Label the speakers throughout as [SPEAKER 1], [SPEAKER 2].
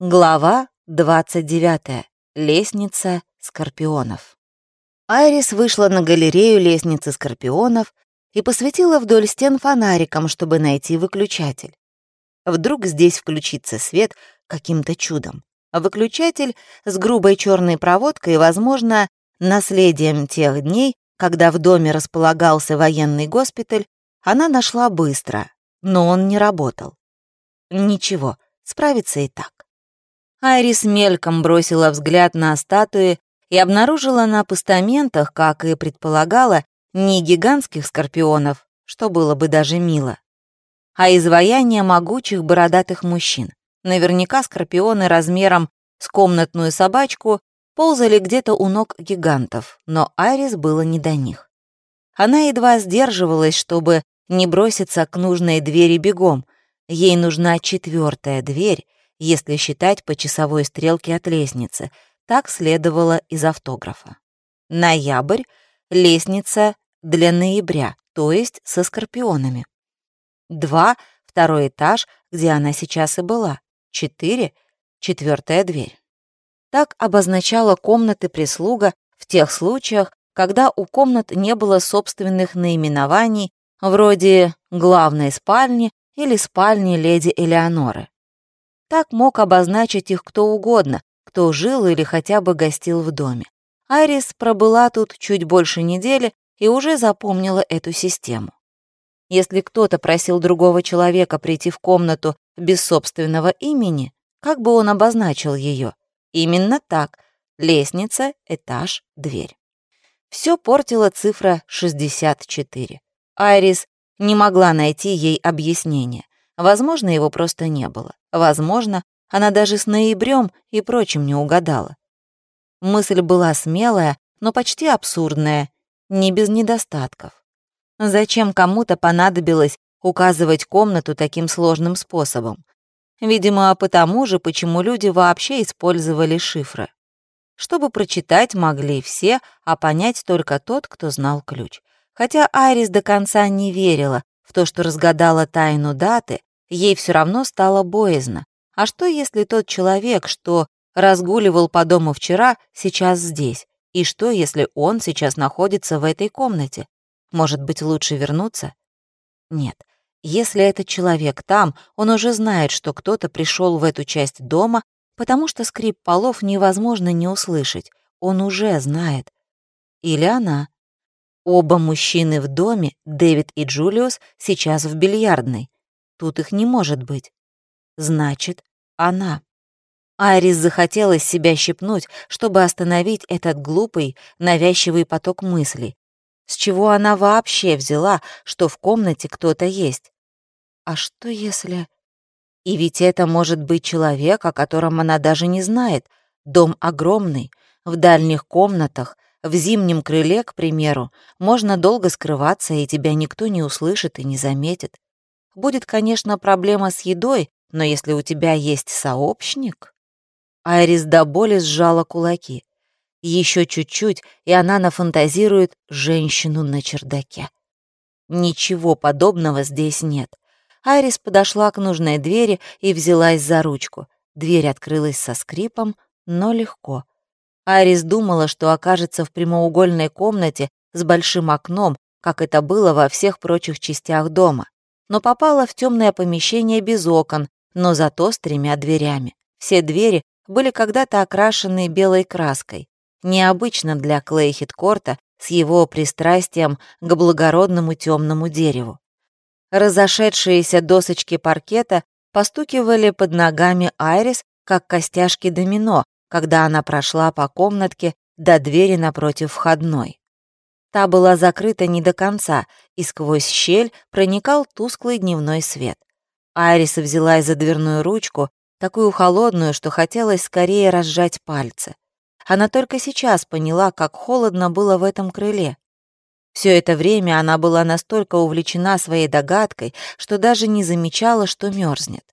[SPEAKER 1] Глава 29. Лестница скорпионов. Айрис вышла на галерею лестницы скорпионов и посветила вдоль стен фонариком, чтобы найти выключатель. Вдруг здесь включится свет каким-то чудом. Выключатель с грубой черной проводкой, возможно, наследием тех дней, когда в доме располагался военный госпиталь, она нашла быстро, но он не работал. Ничего, справится и так. Айрис мельком бросила взгляд на статуи и обнаружила на постаментах, как и предполагала, не гигантских скорпионов, что было бы даже мило, а изваяние могучих бородатых мужчин. Наверняка скорпионы размером с комнатную собачку ползали где-то у ног гигантов, но Айрис было не до них. Она едва сдерживалась, чтобы не броситься к нужной двери бегом. Ей нужна четвертая дверь, если считать по часовой стрелке от лестницы. Так следовало из автографа. Ноябрь — лестница для ноября, то есть со скорпионами. Два — второй этаж, где она сейчас и была. Четыре — четвертая дверь. Так обозначала комнаты прислуга в тех случаях, когда у комнат не было собственных наименований, вроде главной спальни или спальни леди Элеоноры. Так мог обозначить их кто угодно, кто жил или хотя бы гостил в доме. Айрис пробыла тут чуть больше недели и уже запомнила эту систему. Если кто-то просил другого человека прийти в комнату без собственного имени, как бы он обозначил ее? Именно так. Лестница, этаж, дверь. Все портила цифра 64. Айрис не могла найти ей объяснение. Возможно, его просто не было. Возможно, она даже с ноябрем и прочим не угадала. Мысль была смелая, но почти абсурдная, не без недостатков. Зачем кому-то понадобилось указывать комнату таким сложным способом? Видимо, потому же, почему люди вообще использовали шифры. Чтобы прочитать могли все, а понять только тот, кто знал ключ. Хотя Айрис до конца не верила, в то, что разгадала тайну даты, ей все равно стало боязно. А что, если тот человек, что разгуливал по дому вчера, сейчас здесь? И что, если он сейчас находится в этой комнате? Может быть, лучше вернуться? Нет. Если этот человек там, он уже знает, что кто-то пришел в эту часть дома, потому что скрип полов невозможно не услышать. Он уже знает. Или она. Оба мужчины в доме, Дэвид и Джулиус, сейчас в бильярдной. Тут их не может быть. Значит, она. Айрис захотелось себя щипнуть, чтобы остановить этот глупый, навязчивый поток мыслей. С чего она вообще взяла, что в комнате кто-то есть? А что если... И ведь это может быть человек, о котором она даже не знает. Дом огромный, в дальних комнатах, в зимнем крыле, к примеру, можно долго скрываться, и тебя никто не услышит и не заметит. Будет, конечно, проблема с едой, но если у тебя есть сообщник... Айрис до боли сжала кулаки. Еще чуть-чуть, и она нафантазирует женщину на чердаке. Ничего подобного здесь нет. Айрис подошла к нужной двери и взялась за ручку. Дверь открылась со скрипом, но легко. Айрис думала, что окажется в прямоугольной комнате с большим окном, как это было во всех прочих частях дома, но попала в темное помещение без окон, но зато с тремя дверями. Все двери были когда-то окрашены белой краской, необычно для Клейхит-Корта с его пристрастием к благородному темному дереву. Разошедшиеся досочки паркета постукивали под ногами Айрис, как костяшки домино, когда она прошла по комнатке до двери напротив входной. Та была закрыта не до конца, и сквозь щель проникал тусклый дневной свет. Айрис взялась за дверную ручку, такую холодную, что хотелось скорее разжать пальцы. Она только сейчас поняла, как холодно было в этом крыле. Все это время она была настолько увлечена своей догадкой, что даже не замечала, что мерзнет.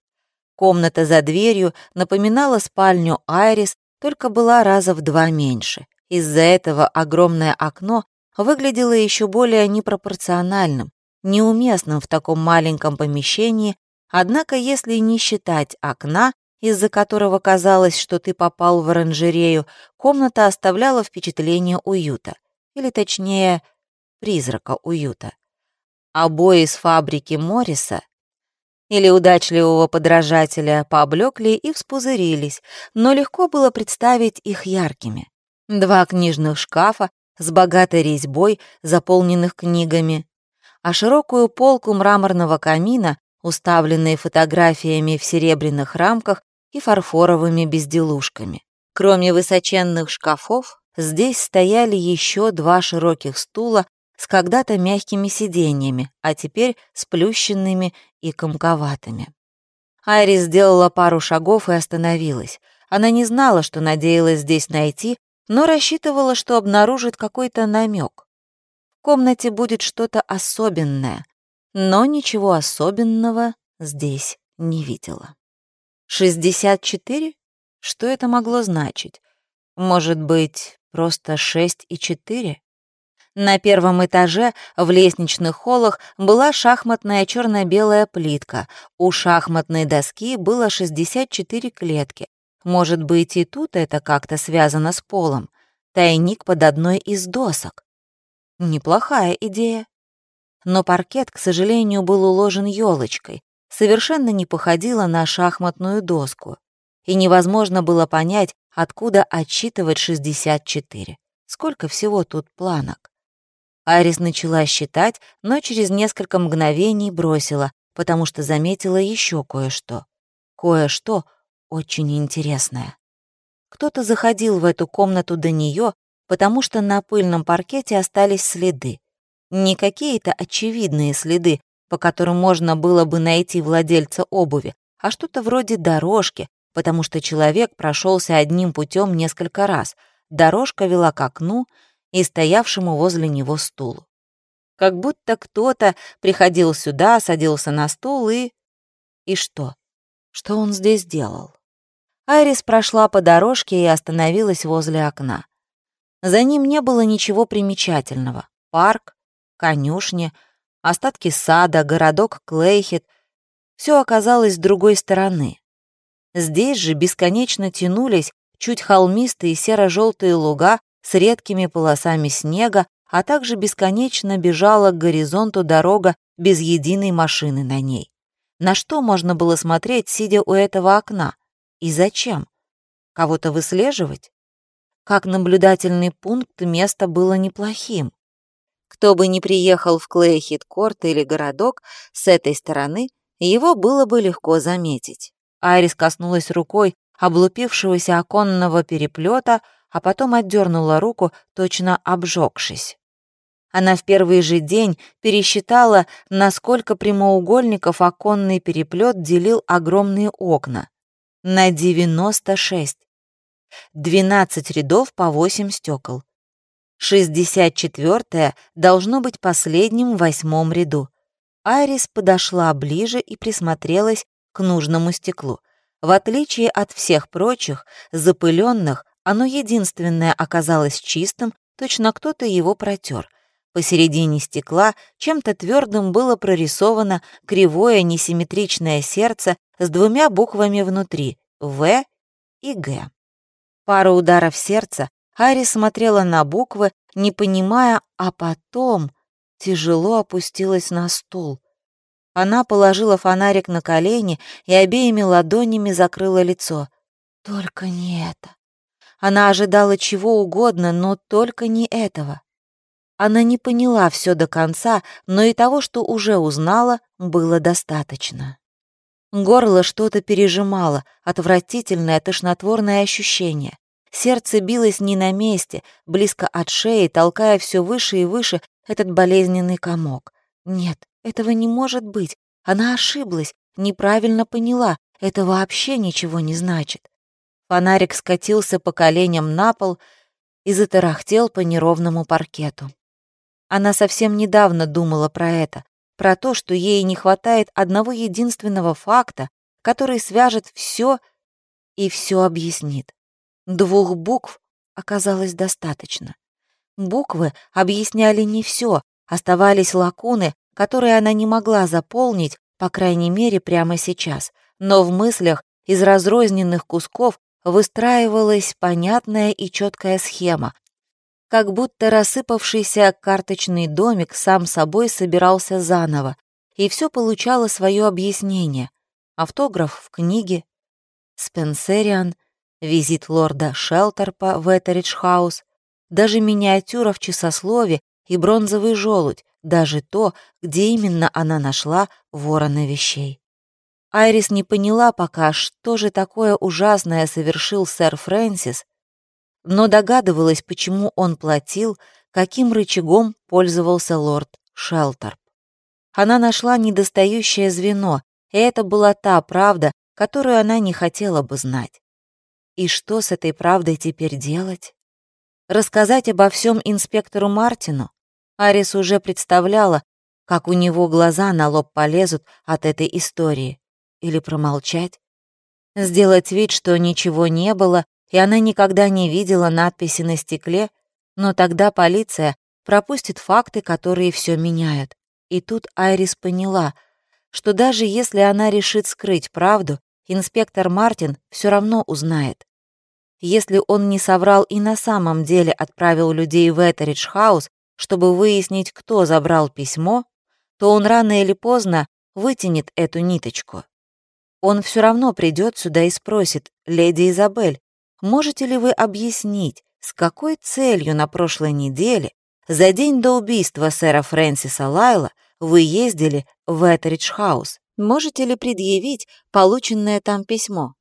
[SPEAKER 1] Комната за дверью напоминала спальню Айрис только была раза в два меньше. Из-за этого огромное окно выглядело еще более непропорциональным, неуместным в таком маленьком помещении, однако если не считать окна, из-за которого казалось, что ты попал в оранжерею, комната оставляла впечатление уюта. Или точнее, призрака уюта. Обои с фабрики Морриса или удачливого подражателя пооблекли и вспузырились, но легко было представить их яркими. Два книжных шкафа с богатой резьбой, заполненных книгами, а широкую полку мраморного камина, уставленные фотографиями в серебряных рамках и фарфоровыми безделушками. Кроме высоченных шкафов, здесь стояли еще два широких стула с когда-то мягкими сиденьями, а теперь сплющенными и комковатыми. Айрис сделала пару шагов и остановилась. Она не знала, что надеялась здесь найти, но рассчитывала, что обнаружит какой-то намек. В комнате будет что-то особенное, но ничего особенного здесь не видела. 64? Что это могло значить? Может быть, просто 6 и 4? На первом этаже в лестничных холлах была шахматная черно-белая плитка. У шахматной доски было 64 клетки. Может быть, и тут это как-то связано с полом. Тайник под одной из досок. Неплохая идея. Но паркет, к сожалению, был уложен елочкой, совершенно не походила на шахматную доску. И невозможно было понять, откуда отсчитывать 64. Сколько всего тут планок? Арис начала считать, но через несколько мгновений бросила, потому что заметила еще кое-что. Кое-что очень интересное. Кто-то заходил в эту комнату до нее, потому что на пыльном паркете остались следы. Не какие-то очевидные следы, по которым можно было бы найти владельца обуви, а что-то вроде дорожки, потому что человек прошелся одним путем несколько раз. Дорожка вела к окну, и стоявшему возле него стулу. Как будто кто-то приходил сюда, садился на стул и... И что? Что он здесь делал? Айрис прошла по дорожке и остановилась возле окна. За ним не было ничего примечательного. Парк, конюшни, остатки сада, городок Клейхет — все оказалось с другой стороны. Здесь же бесконечно тянулись чуть холмистые серо-желтые луга с редкими полосами снега, а также бесконечно бежала к горизонту дорога без единой машины на ней. На что можно было смотреть, сидя у этого окна? И зачем? Кого-то выслеживать? Как наблюдательный пункт место было неплохим. Кто бы ни приехал в Клейхит-Корт или городок, с этой стороны его было бы легко заметить. Айрис коснулась рукой облупившегося оконного переплета, а потом отдернула руку, точно обжегшись. Она в первый же день пересчитала, насколько прямоугольников оконный переплет делил огромные окна. На 96. 12 рядов по 8 стекол. 64-е должно быть последним в восьмом ряду. Айрис подошла ближе и присмотрелась к нужному стеклу. В отличие от всех прочих, запыленных, оно единственное оказалось чистым, точно кто-то его протер. Посередине стекла чем-то твердым было прорисовано кривое несимметричное сердце с двумя буквами внутри — В и Г. Пару ударов сердца Ари смотрела на буквы, не понимая, а потом тяжело опустилась на стул. Она положила фонарик на колени и обеими ладонями закрыла лицо. «Только не это. Она ожидала чего угодно, но только не этого. Она не поняла все до конца, но и того, что уже узнала, было достаточно. Горло что-то пережимало, отвратительное тошнотворное ощущение. Сердце билось не на месте, близко от шеи, толкая все выше и выше этот болезненный комок. Нет, этого не может быть. Она ошиблась, неправильно поняла. Это вообще ничего не значит. Фонарик скатился по коленям на пол и затарахтел по неровному паркету. Она совсем недавно думала про это, про то, что ей не хватает одного единственного факта, который свяжет все и все объяснит. Двух букв оказалось достаточно. Буквы объясняли не все, оставались лакуны, которые она не могла заполнить, по крайней мере, прямо сейчас, но в мыслях из разрозненных кусков выстраивалась понятная и четкая схема, как будто рассыпавшийся карточный домик сам собой собирался заново, и все получало свое объяснение. Автограф в книге, Спенсериан, визит лорда Шелтерпа в Этеридж-хаус, даже миниатюра в часослове и бронзовый желудь, даже то, где именно она нашла ворона вещей. Айрис не поняла пока, что же такое ужасное совершил сэр Фрэнсис, но догадывалась, почему он платил, каким рычагом пользовался лорд Шелтерп. Она нашла недостающее звено, и это была та правда, которую она не хотела бы знать. И что с этой правдой теперь делать? Рассказать обо всем инспектору Мартину? Арис уже представляла, как у него глаза на лоб полезут от этой истории. Или промолчать? Сделать вид, что ничего не было и она никогда не видела надписи на стекле, но тогда полиция пропустит факты, которые все меняют. И тут Айрис поняла, что даже если она решит скрыть правду, инспектор Мартин все равно узнает. Если он не соврал и на самом деле отправил людей в Этеридж-хаус, чтобы выяснить, кто забрал письмо, то он рано или поздно вытянет эту ниточку. Он все равно придет сюда и спросит, леди Изабель, Можете ли вы объяснить, с какой целью на прошлой неделе, за день до убийства сэра Фрэнсиса Лайла, вы ездили в Этеридж-хаус? Можете ли предъявить полученное там письмо?